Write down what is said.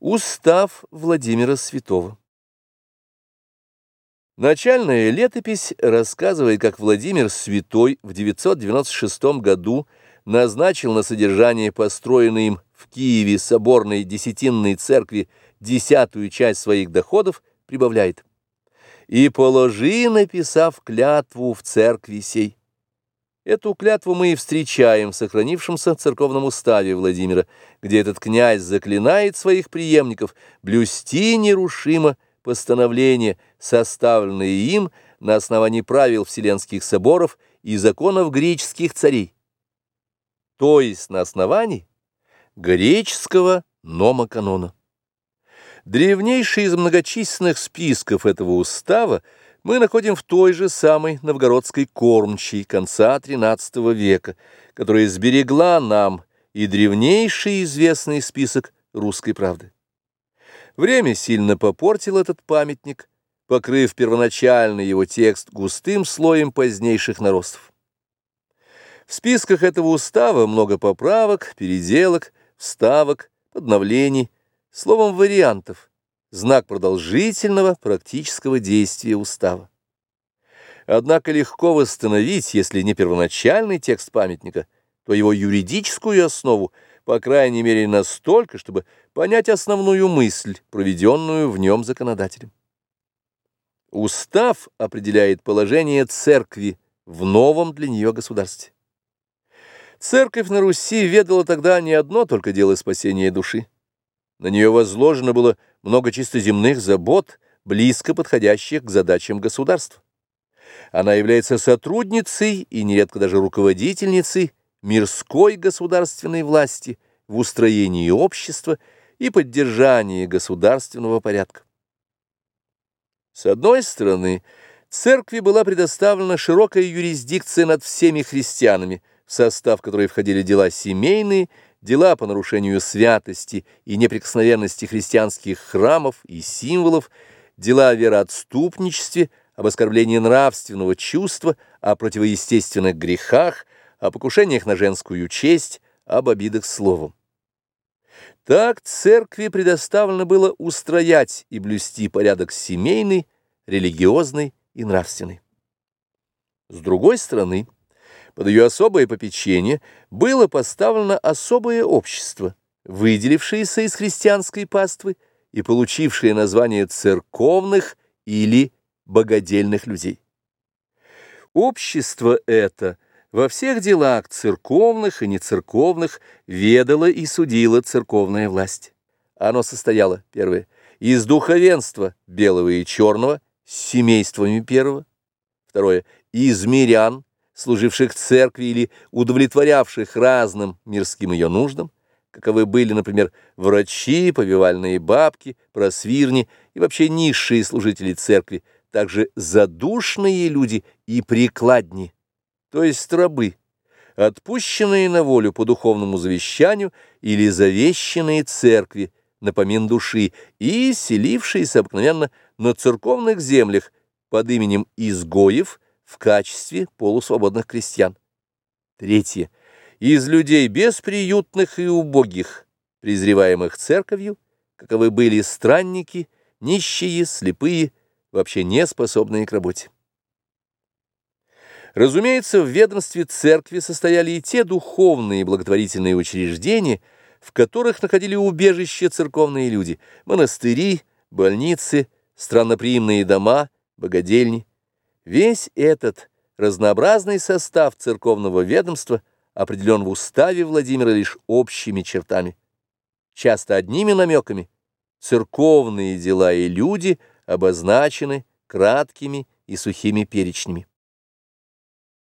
Устав Владимира Святого Начальная летопись рассказывает, как Владимир Святой в 996 году назначил на содержание построенной им в Киеве соборной десятинной церкви десятую часть своих доходов, прибавляет «И положи, написав клятву в церкви сей». Эту клятву мы и встречаем в сохранившемся церковном уставе Владимира, где этот князь заклинает своих преемников блюсти нерушимо постановления, составленные им на основании правил Вселенских соборов и законов греческих царей, то есть на основании греческого номоканона. Древнейший из многочисленных списков этого устава мы находим в той же самой новгородской кормчей конца XIII века, которая сберегла нам и древнейший известный список русской правды. Время сильно попортило этот памятник, покрыв первоначальный его текст густым слоем позднейших наростов. В списках этого устава много поправок, переделок, вставок, подновлений, словом, вариантов – знак продолжительного практического действия устава. Однако легко восстановить, если не первоначальный текст памятника, то его юридическую основу, по крайней мере настолько, чтобы понять основную мысль, проведенную в нем законодателем. Устав определяет положение церкви в новом для нее государстве. Церковь на Руси ведала тогда не одно только дело спасения души. На нее возложено было много чисто земных забот, близко подходящих к задачам государства. Она является сотрудницей и нередко даже руководительницей мирской государственной власти в устроении общества и поддержании государственного порядка. С одной стороны, церкви была предоставлена широкая юрисдикция над всеми христианами, в состав которой входили дела семейные, дела по нарушению святости и неприкосновенности христианских храмов и символов, дела о вероотступничестве, об оскорблении нравственного чувства, о противоестественных грехах, о покушениях на женскую честь, об обидах словом. Так церкви предоставлено было устроять и блюсти порядок семейный, религиозный и нравственный. С другой стороны, под ее особое попечение было поставлено особое общество, выделившееся из христианской паствы и получившее название церковных или богодельных людей. Общество это во всех делах церковных и нецерковных ведало и судило церковная власть. Оно состояло, первое, из духовенства белого и черного с семействами первого, второе, из мирян, служивших церкви или удовлетворявших разным мирским ее нуждам, каковы были, например, врачи, повивальные бабки, просвирни и вообще низшие служители церкви, также задушные люди и прикладни, то есть рабы, отпущенные на волю по духовному завещанию или завещанные церкви на помин души и селившиеся обыкновенно на церковных землях под именем изгоев – в качестве полусвободных крестьян. Третье. Из людей бесприютных и убогих, презреваемых церковью, каковы были странники, нищие, слепые, вообще не способные к работе. Разумеется, в ведомстве церкви состояли и те духовные и благотворительные учреждения, в которых находили убежище церковные люди, монастыри, больницы, странноприимные дома, богадельни. Весь этот разнообразный состав церковного ведомства определен в уставе Владимира лишь общими чертами. Часто одними намеками церковные дела и люди обозначены краткими и сухими перечнями.